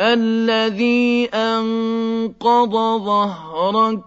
الذي أنقض ظهرك